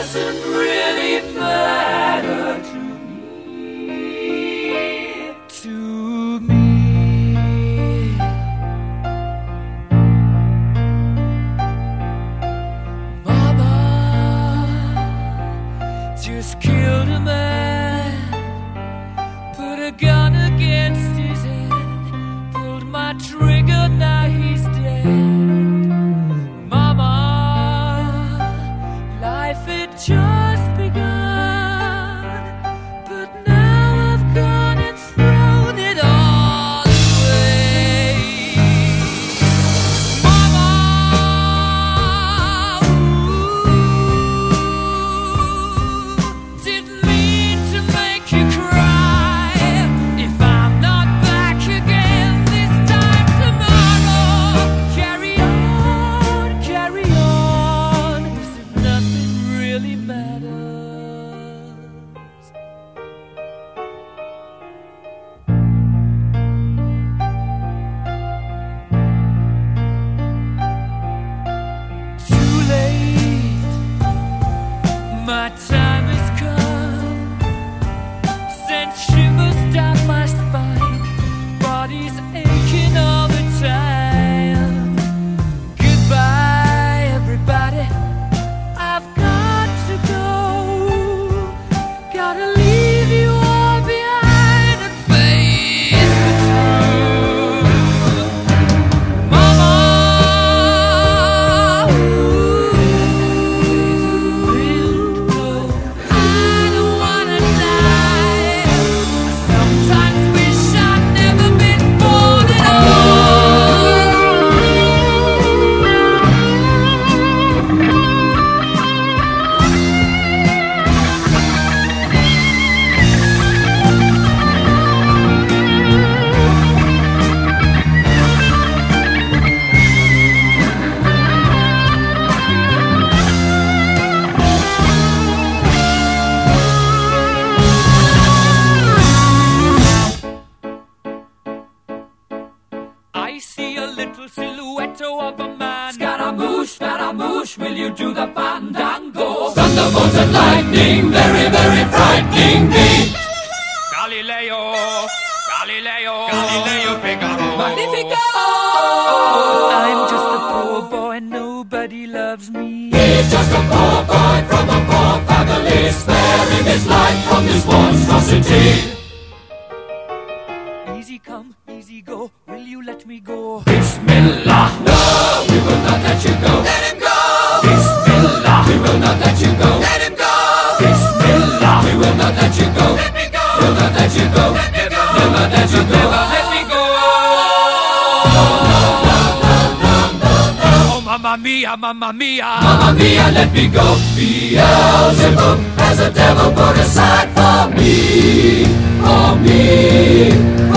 Doesn't really matter to me. To me. Mama just killed a man, put a gun of a man. Scaramouche, Scaramouche, will you do the fandango? Thunderbolts and lightning, very, very frightening me. Galileo, Galileo, Galileo Figaro. Magnifico! I'm just a poor boy, nobody loves me. He's just a poor boy from a poor family, sparing his life from this monstrosity. Easy come, easy go, will you let me go? Bismillah! will not let you go. Let him go. Bismillah. We will not let you go. Let him go. Bismillah. We will not let you go. Let me go. We'll not let you go. Let me go. We'll not let you go. Let me go. Oh, mamma mia, mamma mia. Mamma mia, let me go. Beelzebub has a devil put aside for me. For me.